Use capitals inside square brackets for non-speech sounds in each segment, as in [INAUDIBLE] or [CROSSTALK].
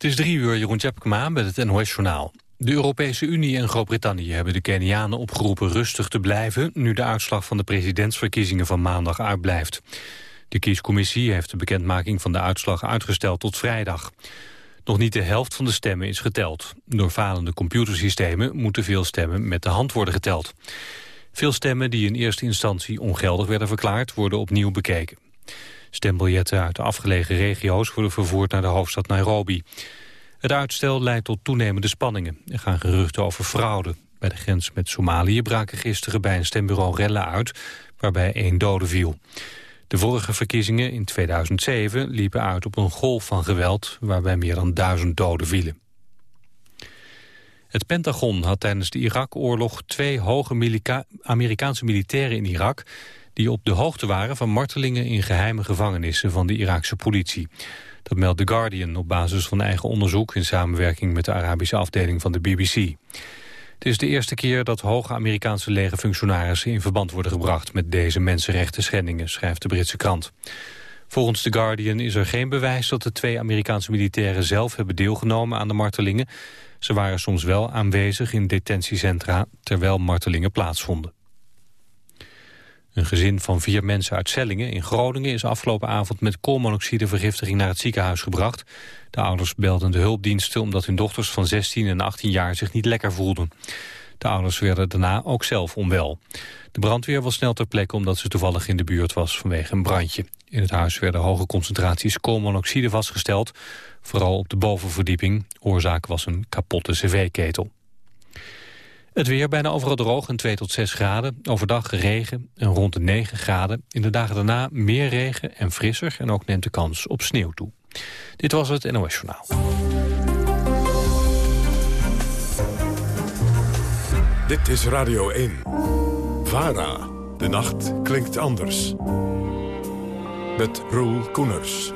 Het is drie uur, Jeroen Tjepkema met het NOS-journaal. De Europese Unie en Groot-Brittannië hebben de Kenianen opgeroepen rustig te blijven... nu de uitslag van de presidentsverkiezingen van maandag uitblijft. De kiescommissie heeft de bekendmaking van de uitslag uitgesteld tot vrijdag. Nog niet de helft van de stemmen is geteld. Door falende computersystemen moeten veel stemmen met de hand worden geteld. Veel stemmen die in eerste instantie ongeldig werden verklaard... worden opnieuw bekeken. Stembiljetten uit de afgelegen regio's worden vervoerd naar de hoofdstad Nairobi. Het uitstel leidt tot toenemende spanningen. Er gaan geruchten over fraude. Bij de grens met Somalië braken gisteren bij een stembureau rellen uit... waarbij één dode viel. De vorige verkiezingen in 2007 liepen uit op een golf van geweld... waarbij meer dan duizend doden vielen. Het Pentagon had tijdens de Irak-oorlog twee hoge Amerikaanse militairen in Irak... die op de hoogte waren van martelingen in geheime gevangenissen van de Iraakse politie. Dat meldt The Guardian op basis van eigen onderzoek... in samenwerking met de Arabische afdeling van de BBC. Het is de eerste keer dat hoge Amerikaanse legerfunctionarissen... in verband worden gebracht met deze mensenrechten schendingen, schrijft de Britse krant. Volgens The Guardian is er geen bewijs dat de twee Amerikaanse militairen zelf hebben deelgenomen aan de martelingen. Ze waren soms wel aanwezig in detentiecentra terwijl martelingen plaatsvonden. Een gezin van vier mensen uit Sellingen in Groningen is afgelopen avond met koolmonoxidevergiftiging naar het ziekenhuis gebracht. De ouders belden de hulpdiensten omdat hun dochters van 16 en 18 jaar zich niet lekker voelden. De ouders werden daarna ook zelf onwel. De brandweer was snel ter plekke omdat ze toevallig in de buurt was vanwege een brandje. In het huis werden hoge concentraties koolmonoxide vastgesteld, vooral op de bovenverdieping. Oorzaak was een kapotte cv-ketel. Het weer bijna overal droog en 2 tot 6 graden. Overdag regen en rond de 9 graden. In de dagen daarna meer regen en frisser en ook neemt de kans op sneeuw toe. Dit was het NOS Journaal. Dit is Radio 1. VARA. De nacht klinkt anders. Met Roel Koeners.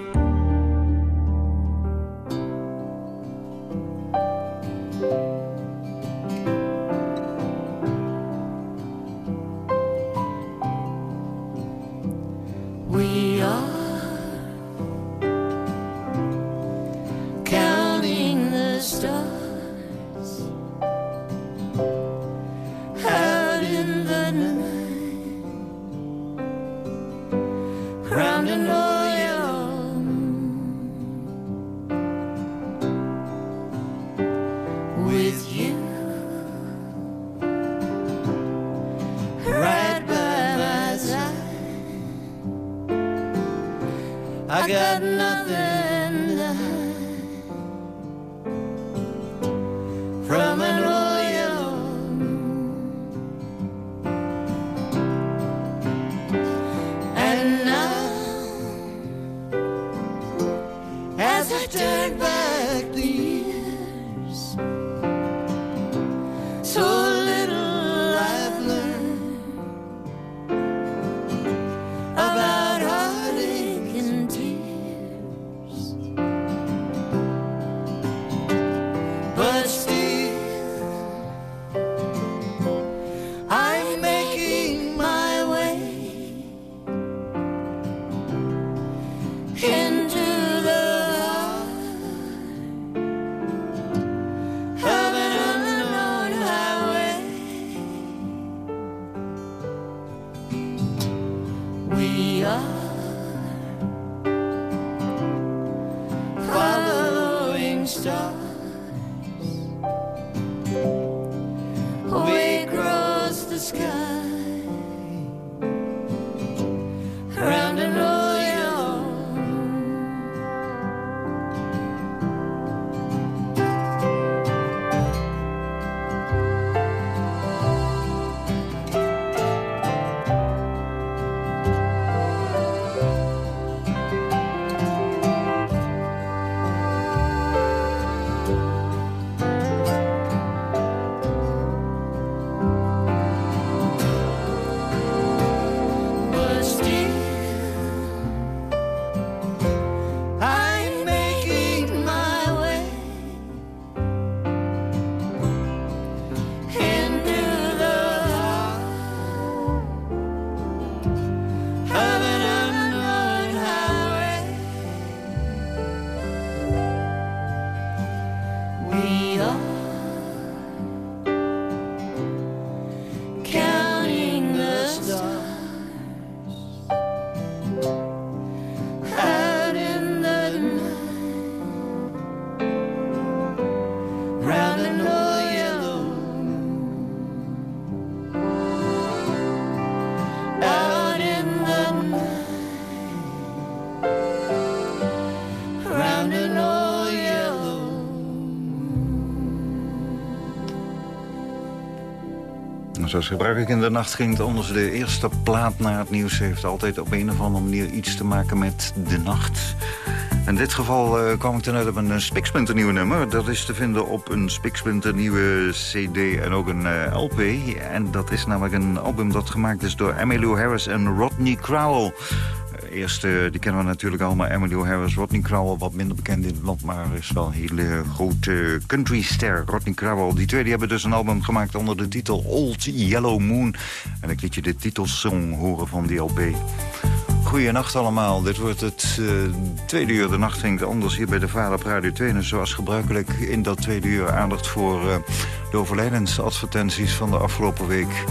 Zoals gebruikelijk in de nacht ging het anders. De eerste plaat naar het nieuws heeft altijd op een of andere manier iets te maken met de nacht. In dit geval uh, kwam ik ten uit op een spiksplinternieuwe nummer. Dat is te vinden op een spiksplinternieuwe cd en ook een uh, LP. En dat is namelijk een album dat gemaakt is door Emmylou Harris en Rodney Crowell. Eerste, die kennen we natuurlijk allemaal. Emmylou Harris, Rodney Crowell, wat minder bekend in het land... maar is wel een hele grote countryster, Rodney Crowell. Die twee die hebben dus een album gemaakt onder de titel Old Yellow Moon. En ik liet je de titelsong horen van die LP. Goeienacht allemaal. Dit wordt het tweede uur. De nacht ging anders hier bij de Vader Radio 2. En zoals gebruikelijk in dat tweede uur aandacht voor de overlijdensadvertenties van de afgelopen week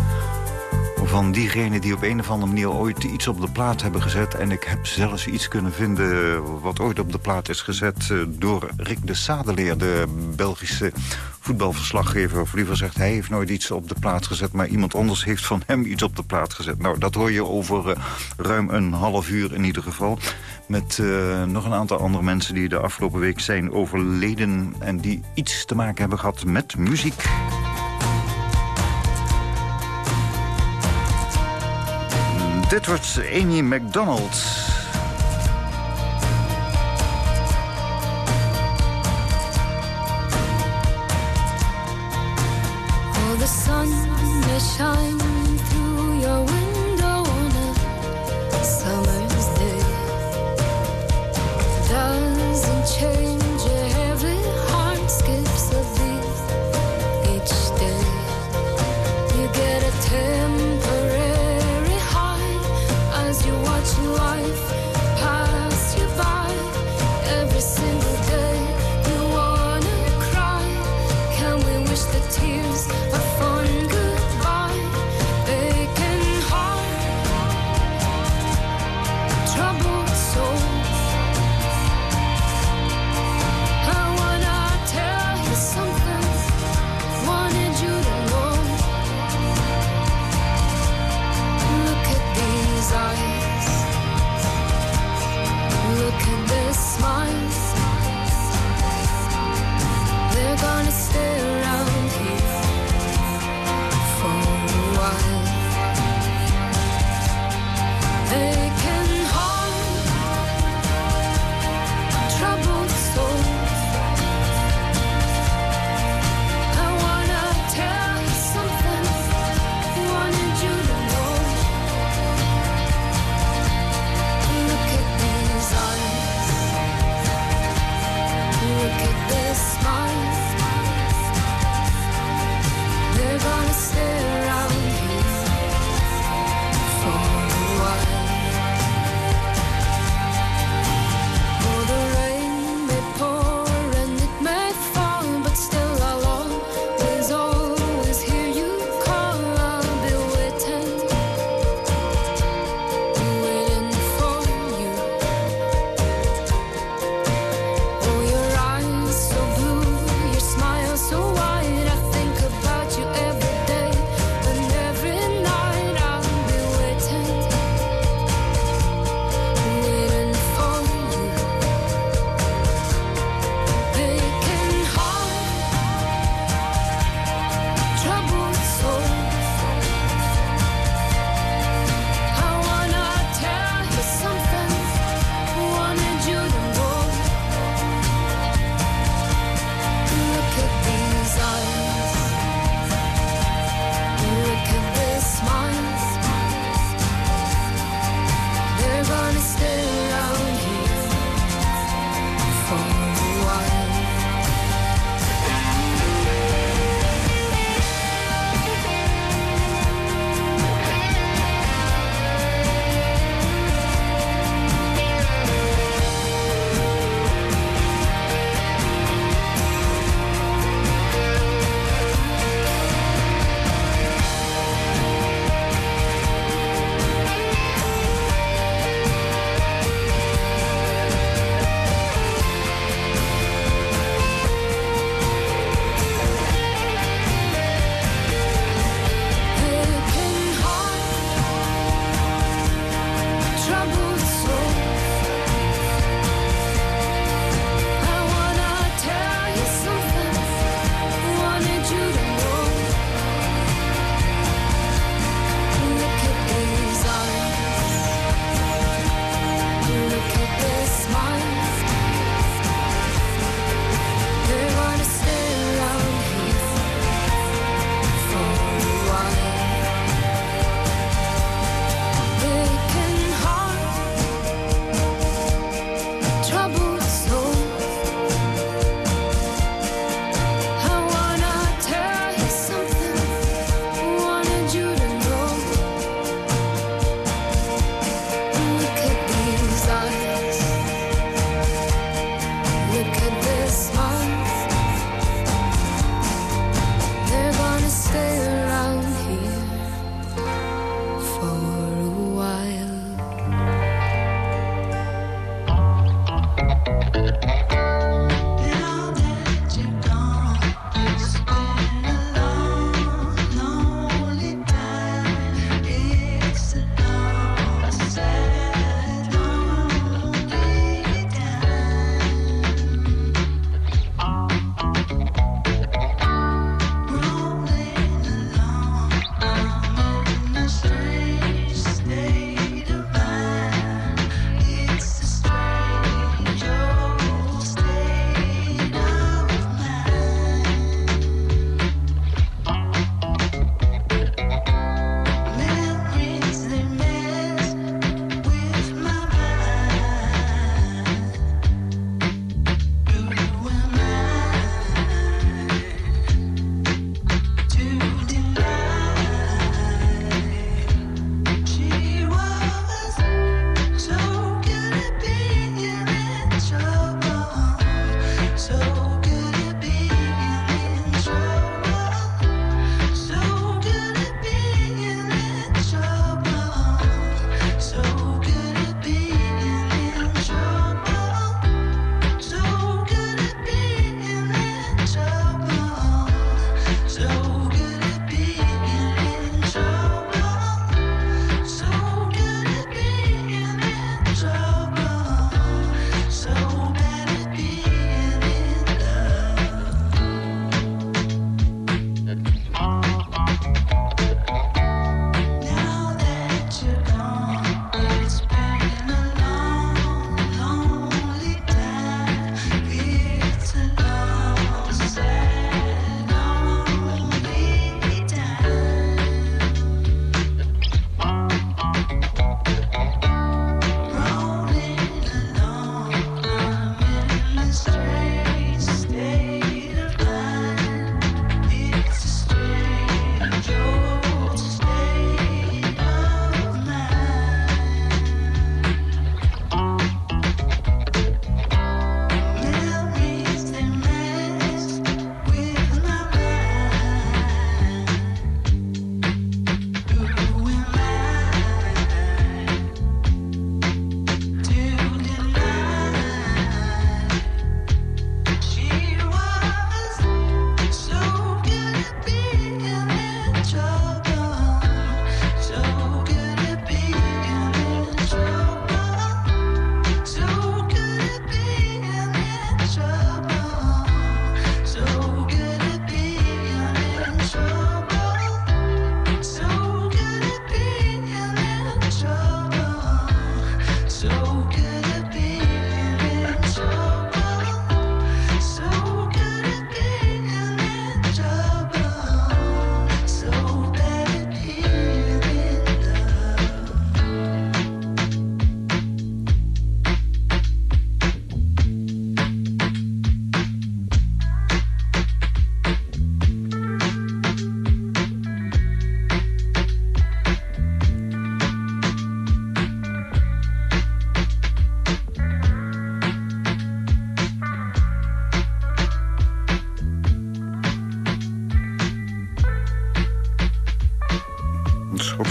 van diegenen die op een of andere manier ooit iets op de plaat hebben gezet. En ik heb zelfs iets kunnen vinden wat ooit op de plaat is gezet... Eh, door Rick de Sadeleer, de Belgische voetbalverslaggever. Of liever zegt, hij heeft nooit iets op de plaat gezet... maar iemand anders heeft van hem iets op de plaat gezet. Nou, dat hoor je over uh, ruim een half uur in ieder geval. Met uh, nog een aantal andere mensen die de afgelopen week zijn overleden... en die iets te maken hebben gehad met muziek. Dit wordt Amy McDonald. The sun may shine through your window on a summer's day. Doesn't change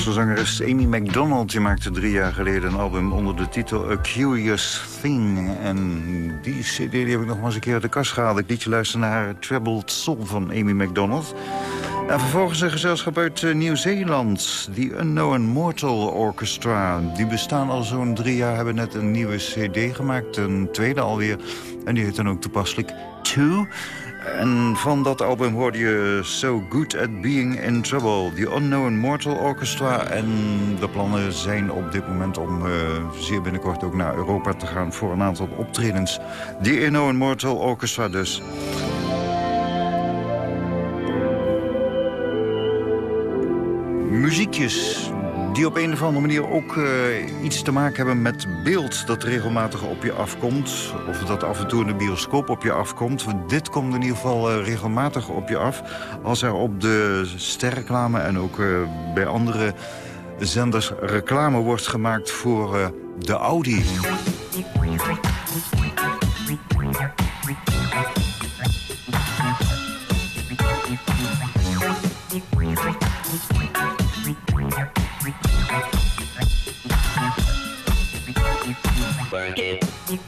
Engelse zangeres Amy MacDonald die maakte drie jaar geleden een album onder de titel A Curious Thing. En die cd die heb ik nog maar eens een keer uit de kast gehaald. Ik liet je luisteren naar Troubled Soul van Amy MacDonald. En vervolgens een gezelschap uit eh, Nieuw-Zeeland, The Unknown Mortal Orchestra. Die bestaan al zo'n drie jaar, hebben net een nieuwe cd gemaakt, een tweede alweer. En die heet dan ook toepasselijk Two. En van dat album hoorde je So Good at Being in Trouble. The Unknown Mortal Orchestra. En de plannen zijn op dit moment om uh, zeer binnenkort ook naar Europa te gaan... voor een aantal optredens. The Unknown Mortal Orchestra dus. Muziekjes die op een of andere manier ook uh, iets te maken hebben met beeld dat regelmatig op je afkomt. Of dat af en toe in de bioscoop op je afkomt. Dit komt in ieder geval uh, regelmatig op je af. Als er op de sterreclame en ook uh, bij andere zenders reclame wordt gemaakt voor de Audi.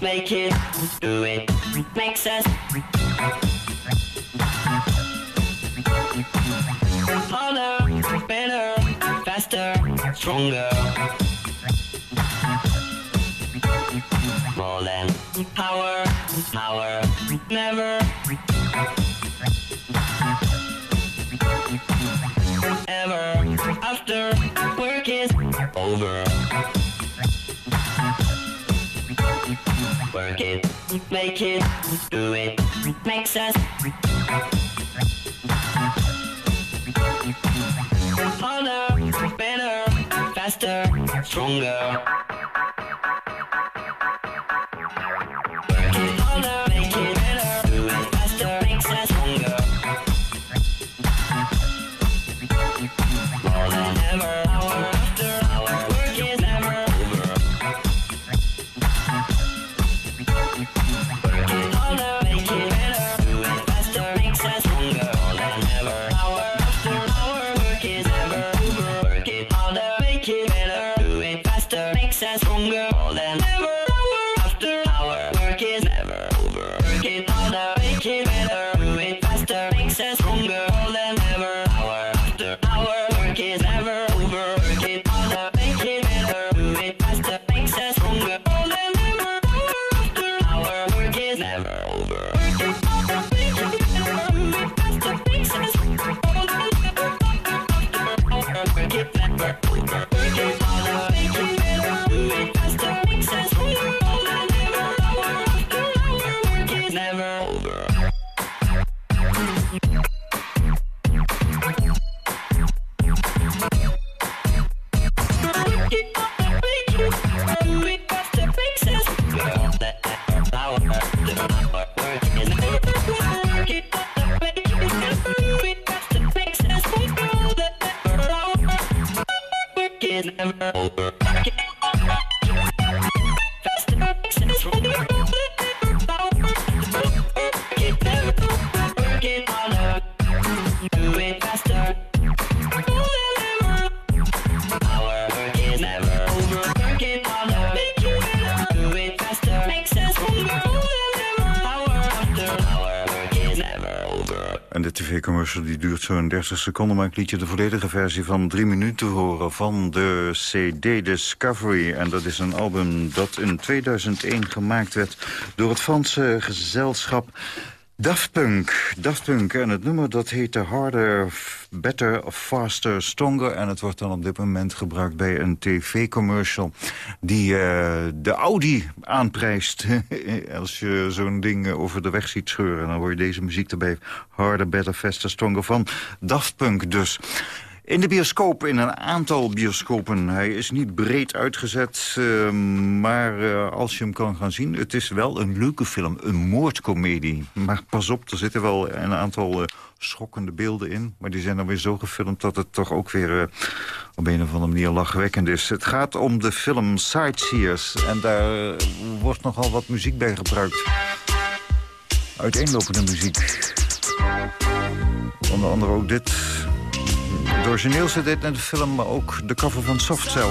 Make it, do it, makes us harder, better, faster, stronger. More than power, power, never. Ever after work is over. Work it, make it, do it, makes us harder, better, faster, stronger. Tv-commercial die duurt zo'n 30 seconden... maar ik liet je de volledige versie van drie minuten horen... van de CD Discovery. En dat is een album dat in 2001 gemaakt werd... door het Franse gezelschap Daft Punk. Daft Punk. En het nummer dat heette Harder, Better, Faster, Stronger. En het wordt dan op dit moment gebruikt bij een tv-commercial... die eh, de Audi aanprijst. [LAUGHS] Als je zo'n ding eh, over de weg ziet scheuren... dan hoor je deze muziek erbij. Harder, Better, Faster, Stronger van Daft Punk dus. In de bioscoop, in een aantal bioscopen. Hij is niet breed uitgezet, eh, maar eh, als je hem kan gaan zien... het is wel een leuke film, een moordcomedie. Maar pas op, er zitten wel een aantal eh, schokkende beelden in. Maar die zijn dan weer zo gefilmd dat het toch ook weer eh, op een of andere manier lachwekkend is. Het gaat om de film Sightseers. En daar wordt nogal wat muziek bij gebruikt. Uiteenlopende muziek. Onder andere ook dit. Het origineel zit dit in de film, maar ook de cover van Soft Cell.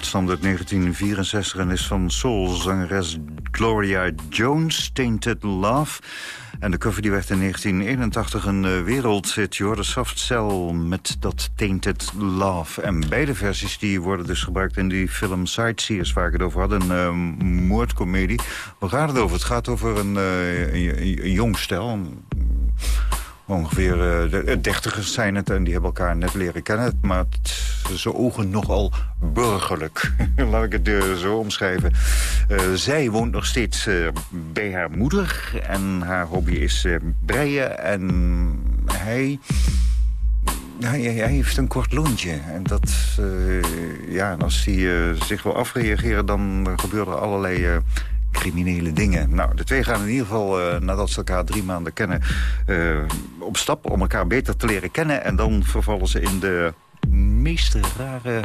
Het stamt uit 1964 en is van soulzangeres Gloria Jones, Tainted Love. En de cover die werd in 1981 een uh, wereldhit. Je hoorde Soft Cell met dat Tainted Love. En beide versies die worden dus gebruikt in die film Sightseers... waar ik het over had, een uh, moordcomedie. Waar gaat het over? Het gaat over een, uh, jong stel... Ongeveer uh, de dertigers zijn het en die hebben elkaar net leren kennen. Maar ze ogen nogal burgerlijk. [LAUGHS] Laat ik het uh, zo omschrijven. Zij woont nog steeds bij haar moeder. En haar hobby is breien. En hij... hij... hij, heeft een kort lontje. En dat, ja, als hij zich wil afreageren, dan gebeuren er allerlei criminele dingen. Nou, de twee gaan in ieder geval, uh, nadat ze elkaar drie maanden kennen... Uh, op stap om elkaar beter te leren kennen. En dan vervallen ze in de meest rare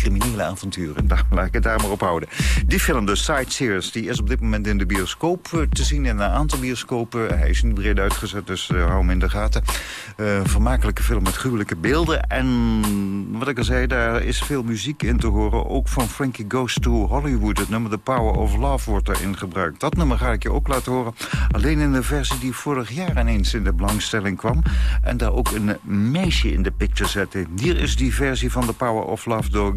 criminele avonturen. Daar, laat ik het daar maar op houden. Die film, de Sightseers, die is op dit moment in de bioscoop uh, te zien. In een aantal bioscopen. Hij is niet breed uitgezet, dus uh, hou hem in de gaten. Uh, vermakelijke film met gruwelijke beelden. En wat ik al zei, daar is veel muziek in te horen. Ook van Frankie Goes to Hollywood. Het nummer The Power of Love wordt erin gebruikt. Dat nummer ga ik je ook laten horen. Alleen in de versie die vorig jaar ineens in de belangstelling kwam. En daar ook een meisje in de picture zette. Hier is die versie van The Power of Love door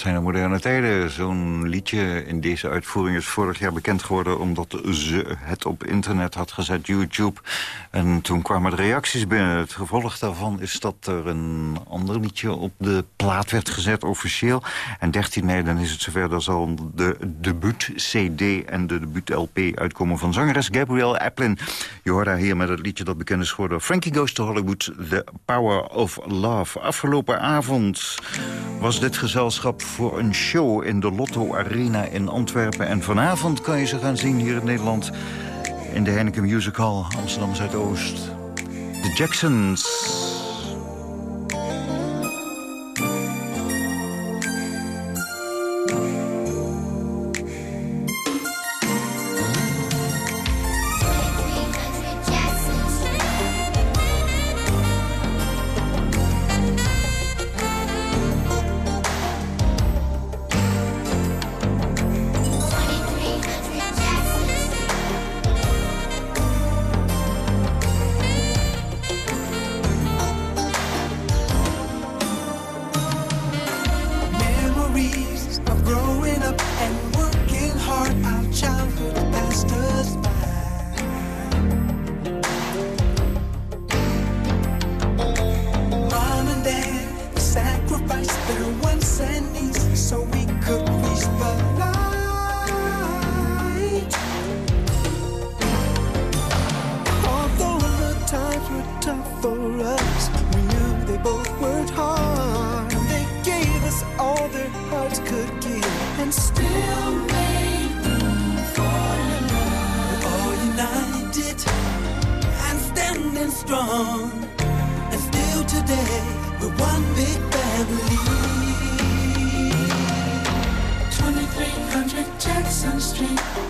zijn de moderne tijden. Zo'n liedje in deze uitvoering is vorig jaar bekend geworden... omdat ze het op internet had gezet, YouTube. En toen kwamen de reacties binnen. Het gevolg daarvan is dat er een ander liedje op de plaat werd gezet officieel. En 13 mei, dan is het zover, dan al de debuut-cd en de debuut-LP uitkomen... van zangeres Gabrielle Applin. Je hoort haar hier met het liedje dat bekend is geworden... Frankie Goes to Hollywood, The Power of Love. Afgelopen avond was dit gezelschap voor een show in de Lotto Arena in Antwerpen. En vanavond kan je ze gaan zien hier in Nederland... in de Heineken Music Hall, Amsterdam Zuidoost. De Jacksons... strength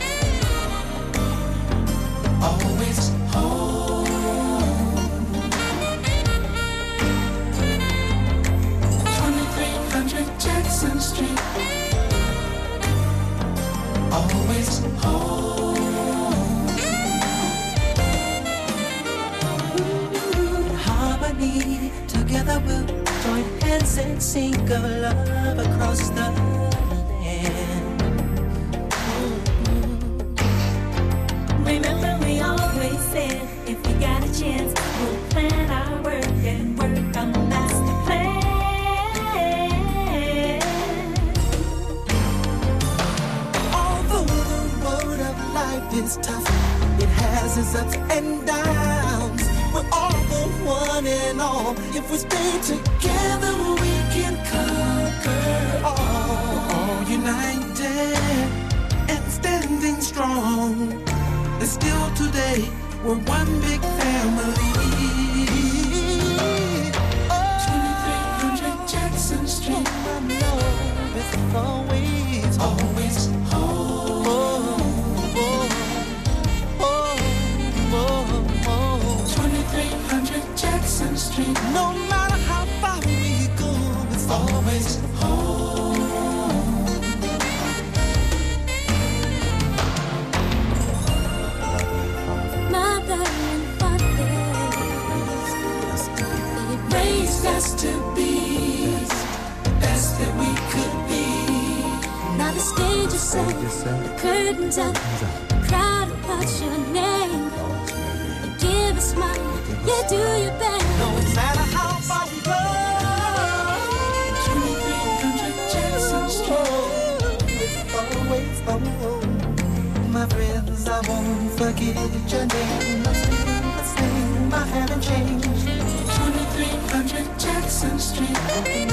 won't forget your name. I'm still the same. I haven't changed. 2300 Jackson Street.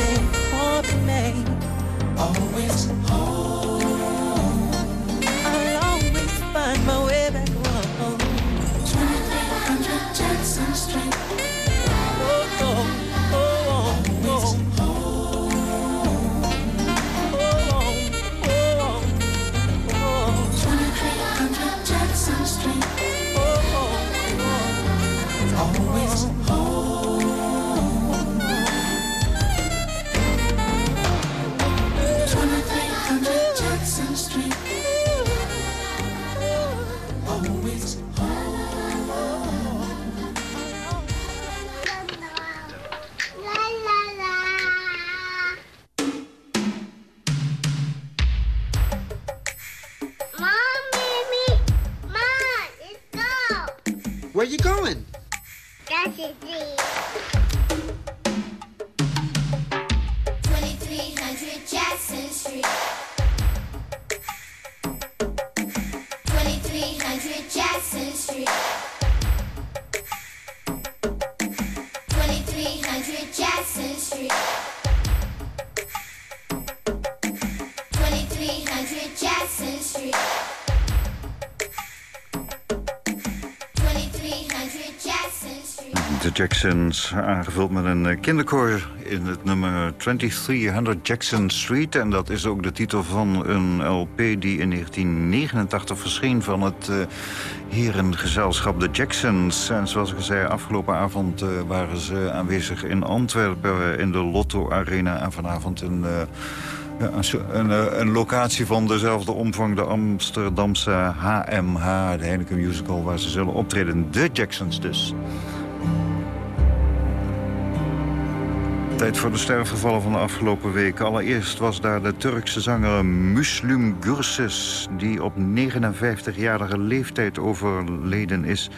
Aangevuld met een eh, kinderkoor in het nummer 2300 Jackson Street. En dat is ook de titel van een LP die in 1989 verscheen van het eh, herengezelschap De Jacksons. En zoals ik zei, afgelopen avond eh, waren ze aanwezig in Antwerpen in de Lotto Arena. En vanavond in... een, een locatie van dezelfde omvang, de Amsterdamse HMH, de Heineken Musical, waar ze zullen optreden. De Jacksons dus. Tijd voor de sterfgevallen van de afgelopen week. Allereerst was daar de Turkse zanger Müslüm Gürses... die op 59-jarige leeftijd overleden is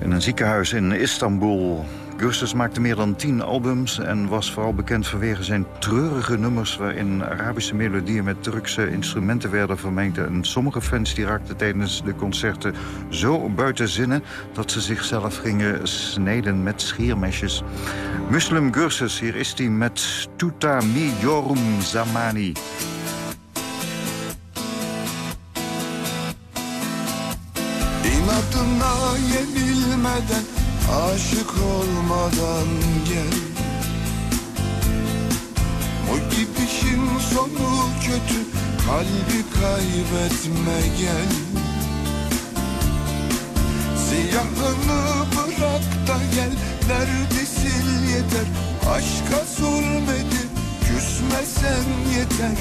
in een ziekenhuis in Istanbul. Gürses maakte meer dan tien albums en was vooral bekend vanwege zijn treurige nummers... waarin Arabische melodieën met Turkse instrumenten werden vermengd. En sommige fans die raakten tijdens de concerten zo buiten zinnen... dat ze zichzelf gingen snijden met schiermesjes. Muslim Gürses, hier is hij met Tuta Mi Yorum Zamani. Yenilmeden Aşık olmadan gel. O gidişin sonu kötü Kalbi kaybetme gel. Siyahını bırak da gel Neredesin yeter? Aşka zulmedip Küsmesen yeter.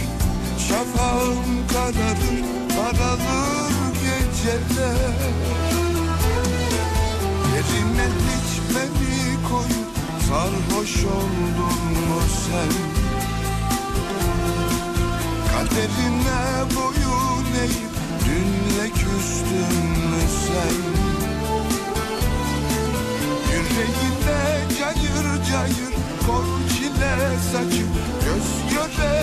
Şafağım kararır Kararır geceler Yerine hiç beni koyup sarhoş oldun mu sen? Kaderine boyun eğip dünle küstün mü sen? Yüreğinde cayır cayır kor çile saçıp Göz göre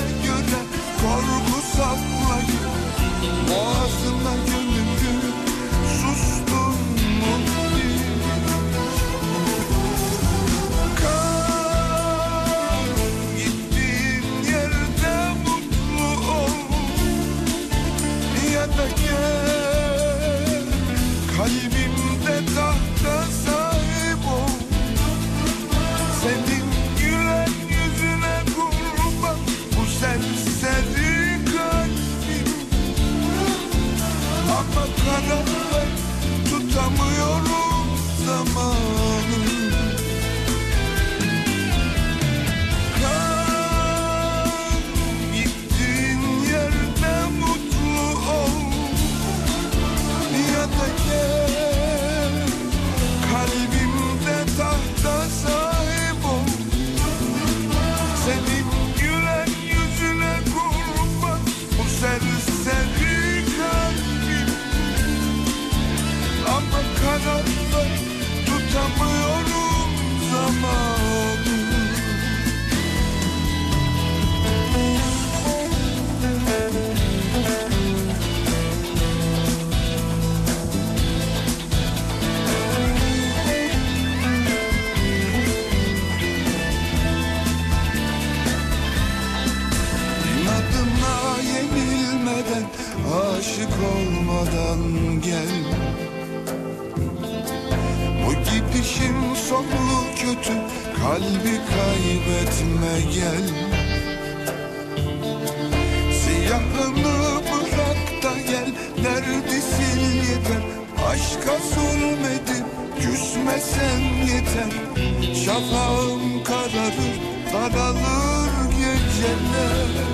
olmadan gel. Bu gidişin sonu kötü kalbi kaybetme gel. Siyahını bırak da gel neredesin yeter. Aşka zulmedip küsmesen yeter. Şafağım kararır daralır geceler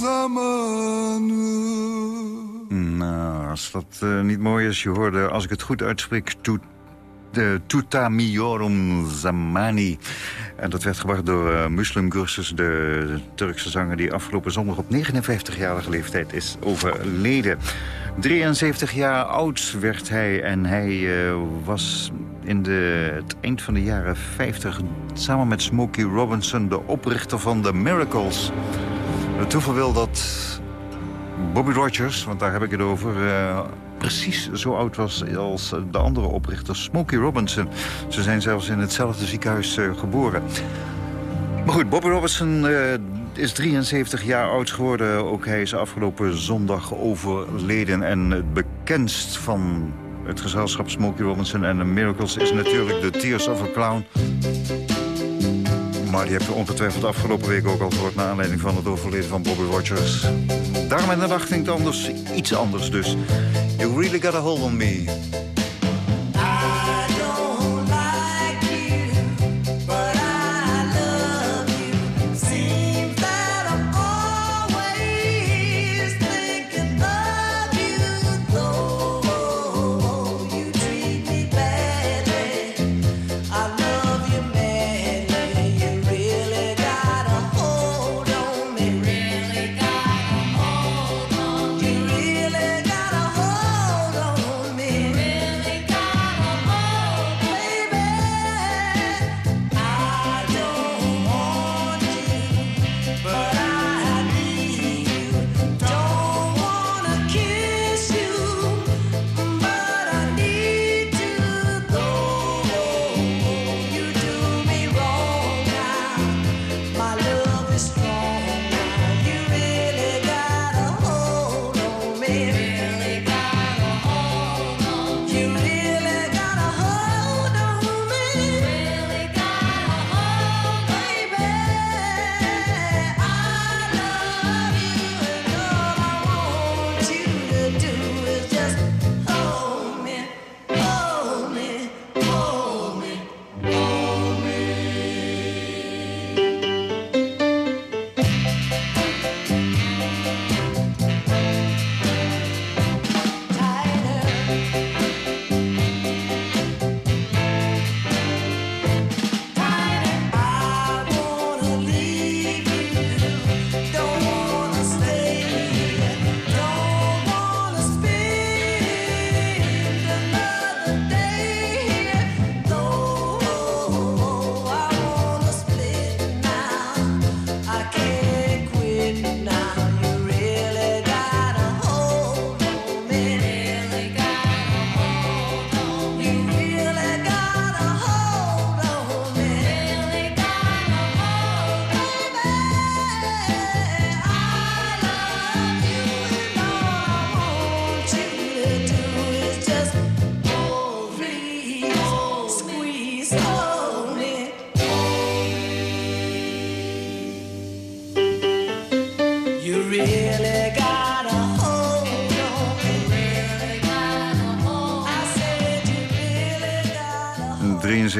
zamanı Nou, als dat eh, niet mooi is, je hoorde, als ik het goed uitspreek, Tut- de Tutamiorum Zamani. En dat werd gebracht door eh, Muslim Gürses, de Turkse zanger... die afgelopen zondag op 59-jarige leeftijd is overleden. 73 jaar oud werd hij en hij eh, was in de, het eind van de jaren 50... samen met Smokey Robinson de oprichter van The Miracles. Het wil dat Bobby Rogers, want daar heb ik het over... eh, precies zo oud was als de andere oprichter Smokey Robinson. Ze zijn zelfs in hetzelfde ziekenhuis eh, geboren. Maar goed, Bobby Robinson is 73 jaar oud geworden. Ook hij is afgelopen zondag overleden. En het bekendst van het gezelschap Smokey Robinson en de Miracles... is natuurlijk de Tears of a Clown. Maar die heb je ongetwijfeld afgelopen week ook al gehoord... naar aanleiding van het overleden van Bobby Rogers. Daarom in de nacht klinkt anders, iets anders dus. You really got a hold on me.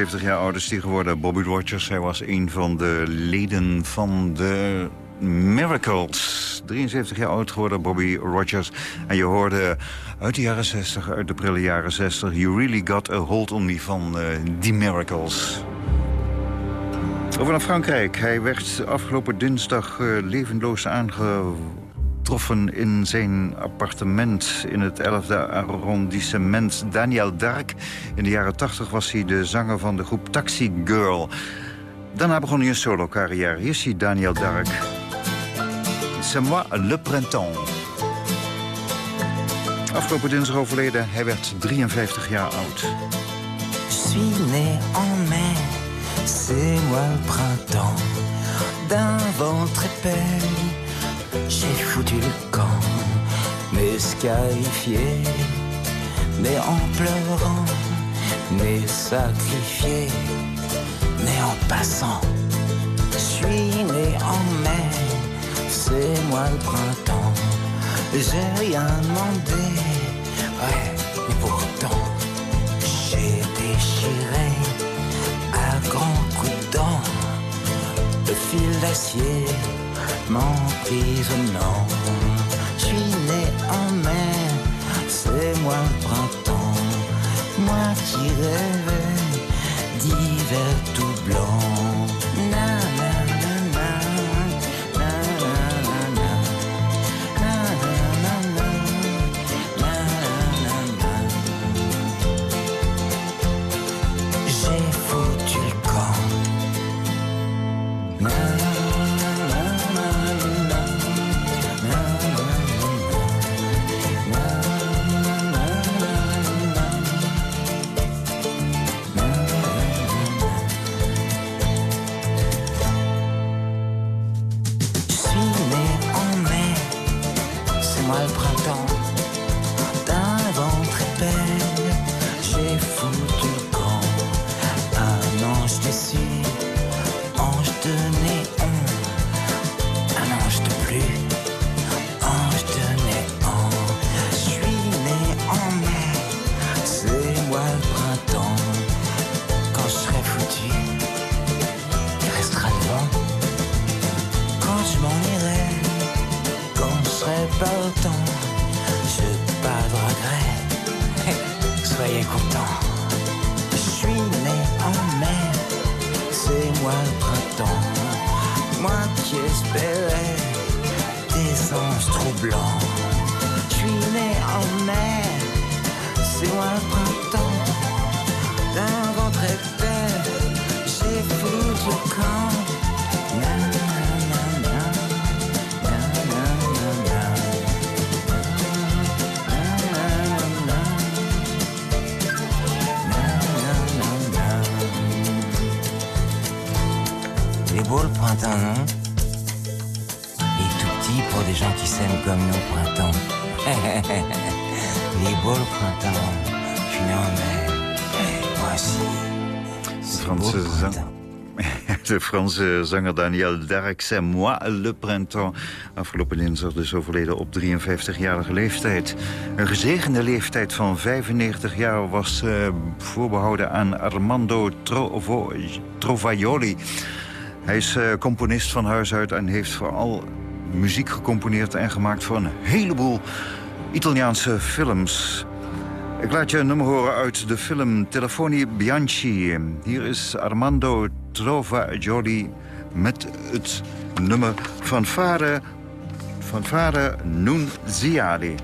73 jaar oud is hij geworden. Bobby Rogers, hij was een van de leden van de Miracles. 73 jaar oud geworden, Bobby Rogers. En je hoorde uit de jaren 60, uit de prille jaren 60... You Really Got a Hold on Me van The Miracles. Over naar Frankrijk. Hij werd afgelopen dinsdag eh, levenloos aangetroffen in zijn appartement in het 11e arrondissement Daniel Dark. In de jaren 80 was hij de zanger van de groep Taxi Girl. Daarna begon hij een solo-carrière. Hier hij Daniel Dark. C'est moi le printemps. Afgelopen dinsdag overleden. Hij werd 53 jaar oud. Je suis né en c'est moi le printemps. D'un ventre j'ai foutu le camp, mais scarifié, mais en pleurant, mais sacrifié, mais en passant. Je suis né en mai, c'est moi le printemps. J'ai rien demandé, ouais, mais pourtant. J'ai déchiré à grands coups de dents le fil d'acier m'emprisonnant. Je suis né en mai, c'est moi le printemps, moi qui rêvais d'hiver tout blanc. Franse zanger Daniel Dark, c'est moi le printemps. Afgelopen dinsdag dus overleden op 53-jarige leeftijd. Een gezegende leeftijd van 95 jaar was eh, voorbehouden aan Armando Trovo- Trovaioli. Hij is eh, componist van huis uit en heeft vooral muziek gecomponeerd en gemaakt voor een heleboel Italiaanse films. Ik laat je een nummer horen uit de film Telefoni Bianchi. Hier is Armando Trova Jordi met het nummer Fanfare, Fanfare Nun Ziadi.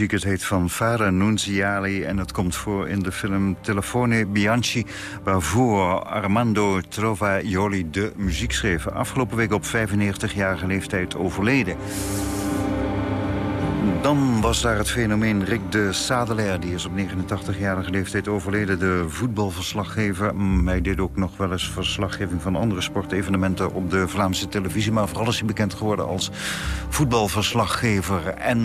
Muziek. Het heet van Fara Nunziali en het komt voor in de film Telefone Bianchi... waarvoor Armando Trovajoli de muziek schreef. Afgelopen week op 95-jarige leeftijd overleden. Dan was daar het fenomeen Rick de Sadelaar. Die is op 89-jarige leeftijd overleden. De voetbalverslaggever. Mm, Hij deed ook nog wel eens verslaggeving van andere sportevenementen op de Vlaamse televisie. Maar vooral is hij bekend geworden als voetbalverslaggever. En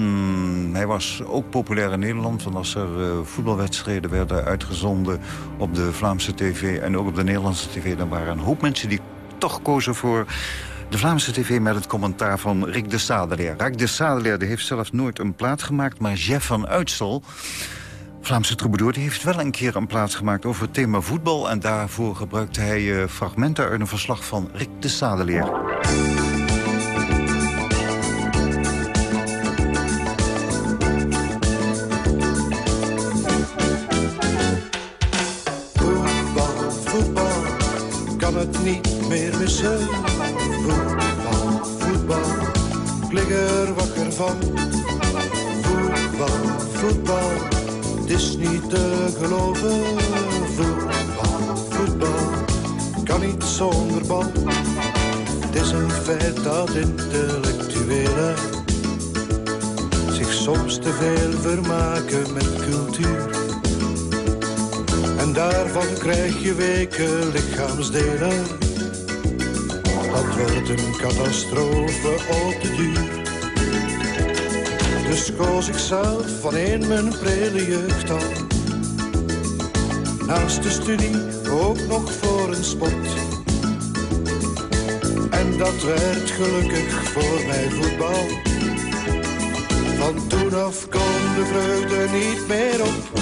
hij was ook populair in Nederland. Want als er eh, voetbalwedstrijden werden uitgezonden op de Vlaamse tv... en ook op de Nederlandse tv... dan waren een hoop mensen die toch kozen voor de Vlaamse tv met het commentaar van Rick de Sadeleer. Rick de Sadeleer heeft zelf nooit een plaat gemaakt, maar Jeff van Uitsel... Vlaamse troubadour die heeft wel een keer een plaats gemaakt over het thema voetbal... en daarvoor gebruikte hij eh, fragmenten uit een verslag van Rick de Sadeleer. Voetbal, voetbal, kan het niet meer missen. Lig er wakker van. Voetbal, voetbal, het is niet te geloven. Voetbal, voetbal, kan niet zonder bal. Het is een feit dat intellectuelen zich soms te veel vermaken met cultuur. En daarvan krijg je weken lichaamsdelen. Dat wordt een catastrofe op de duur. Dus koos ik zelf van in mijn prille jeugd al. Naast de studie ook nog voor een sport. En dat werd gelukkig voor mij voetbal. Van toen af kon de vreugde niet meer op.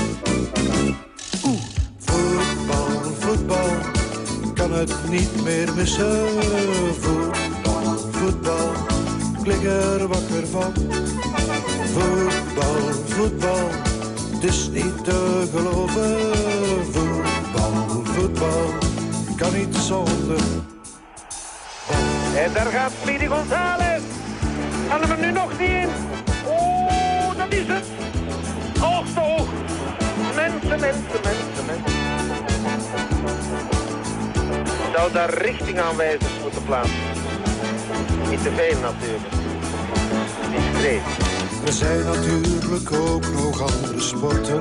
het niet meer missen. Voetbal, voetbal, ik lig er wakker van. Voetbal, voetbal, het is niet te geloven. Voetbal, voetbal, kan niet zonder. En daar gaat Speedy González. Kan hem nu nog niet in. Oh, dat is het. Oog te oog. Mensen, mensen, mensen, mensen. Zou daar richtingaanwijzers moeten plaatsen. Niet te veel natuurlijk. Discreet. Er zijn natuurlijk ook nog andere sporten.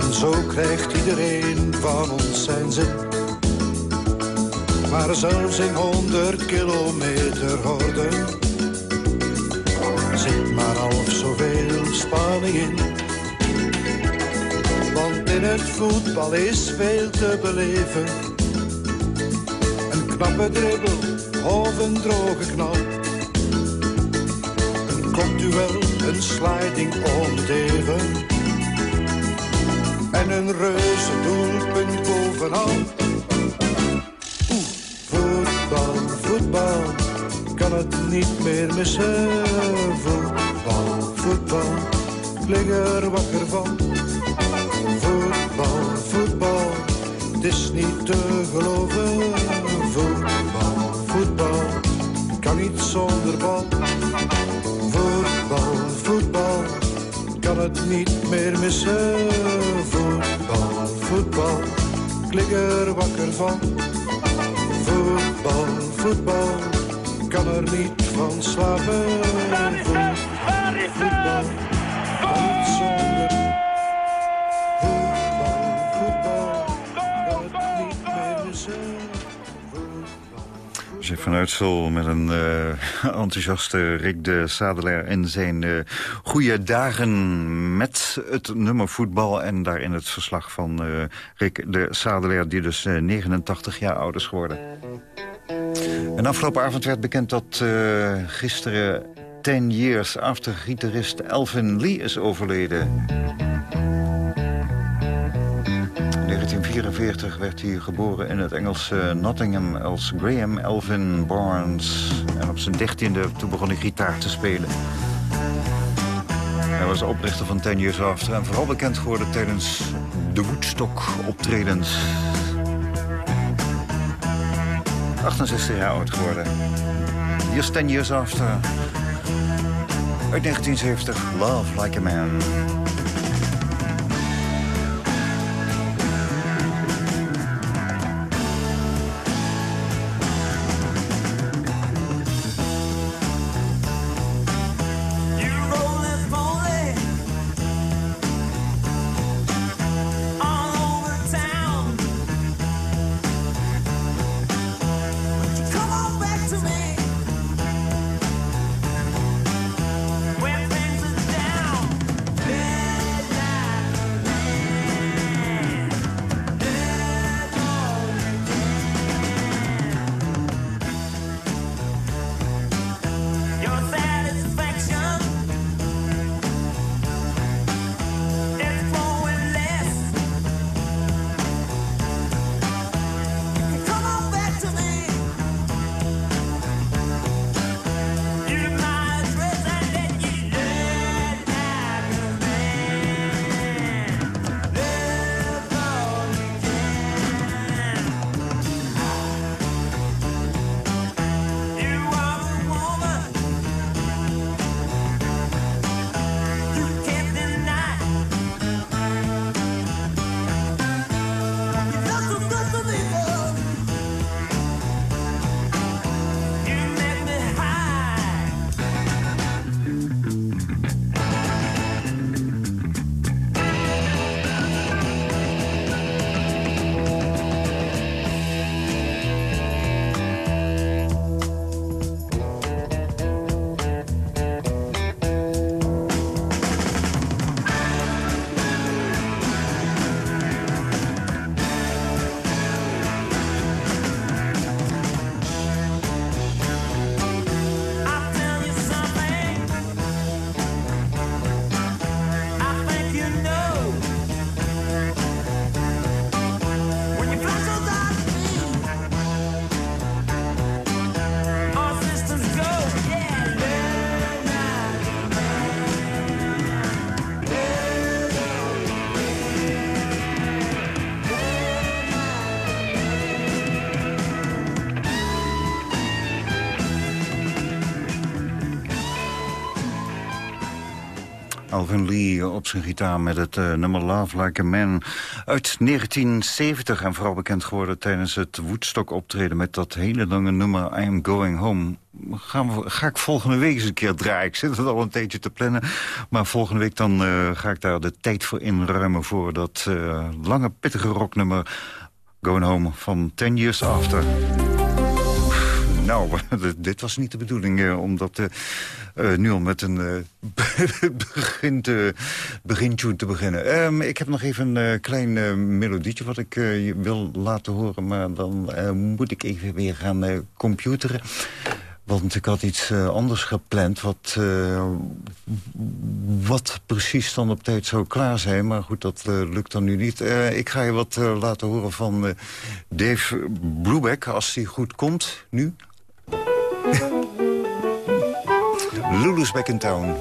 En zo krijgt iedereen van ons zijn zin. Maar zelfs in 100 kilometer horden zit maar half zoveel spanning in. Want in het voetbal is veel te beleven. Knappe dribbel of een droge knal. Een kopduel, een sliding om het even. En een reuze doelpunt bovenal. Voetbal, voetbal, kan het niet meer missen. Voetbal, voetbal, lig er wakker van. Voetbal, voetbal, het is niet te geloven. Niet zonder bal. Voetbal, voetbal, kan het niet meer missen. Voetbal, voetbal, ik lig er wakker van. Voetbal, voetbal, kan er niet van slapen. Voetbal, voetbal, zonder. Jeff van Uitsel met een eh, [LAUGHS] enthousiaste Rick de Sadelaar in zijn eh goede dagen met het nummer voetbal. En daarin het verslag van eh, Rick de Sadelaar die dus eh, 89 jaar oud is geworden. En afgelopen avond werd bekend dat gisteren 10 years after gitarist Elvin Lee is overleden. 1944 werd hij geboren in het Engelse Nottingham als Graham Elvin Barnes. En op zijn dertiende toen begon hij gitaar te spelen. Hij was oprichter van Ten Years After en vooral bekend geworden tijdens de Woodstock optredens. 68 jaar oud geworden. Hier is Ten Years After. Uit 1970, Love Like a Man. Alvin Lee op zijn gitaar met het eh, nummer Love Like a Man uit 1970. En vooral bekend geworden tijdens het Woodstock optreden met dat hele lange nummer I Am Going Home. Ga ik volgende week eens een keer draaien. Ik zit het al een tijdje te plannen. Maar volgende week dan eh, ga ik daar de tijd voor inruimen voor dat eh, lange pittige rocknummer Going Home van 10 Years After. Nou, [LAUGHS] dit was niet de bedoeling eh, om dat eh, eh, nu al met een eh [LAUGHS] begin te, te beginnen. Ehm, ik heb nog even een eh, klein melodietje wat ik wil laten horen... maar dan moet ik even weer gaan computeren. Want ik had iets anders gepland, wat, wat precies dan op tijd zou klaar zijn. Maar goed, dat lukt dan nu niet. Ik ga je wat laten horen van Dave Brubeck, als hij goed komt, nu. Lulu's back in town.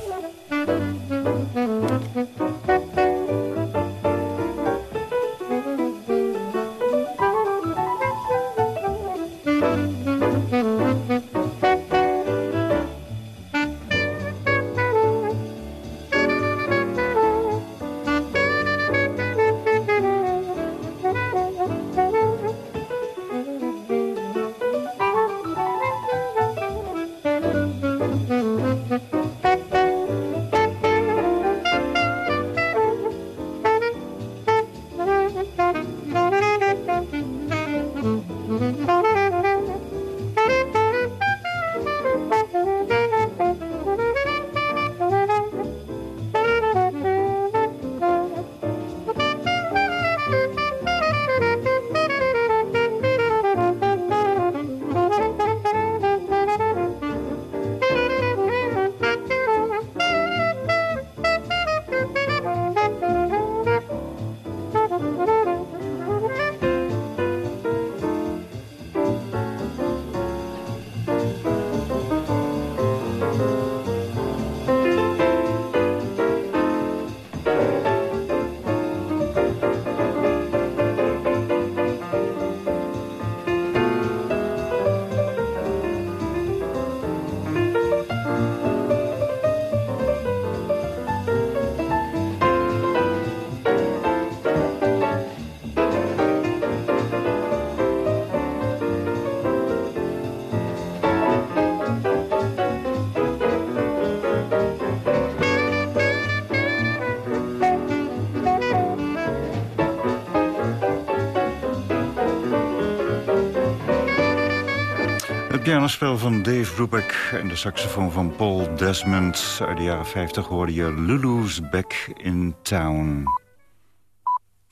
Pianospel van Dave Brubeck en de saxofoon van Paul Desmond. Uit de jaren 50 hoorde je Lulu's Back in Town.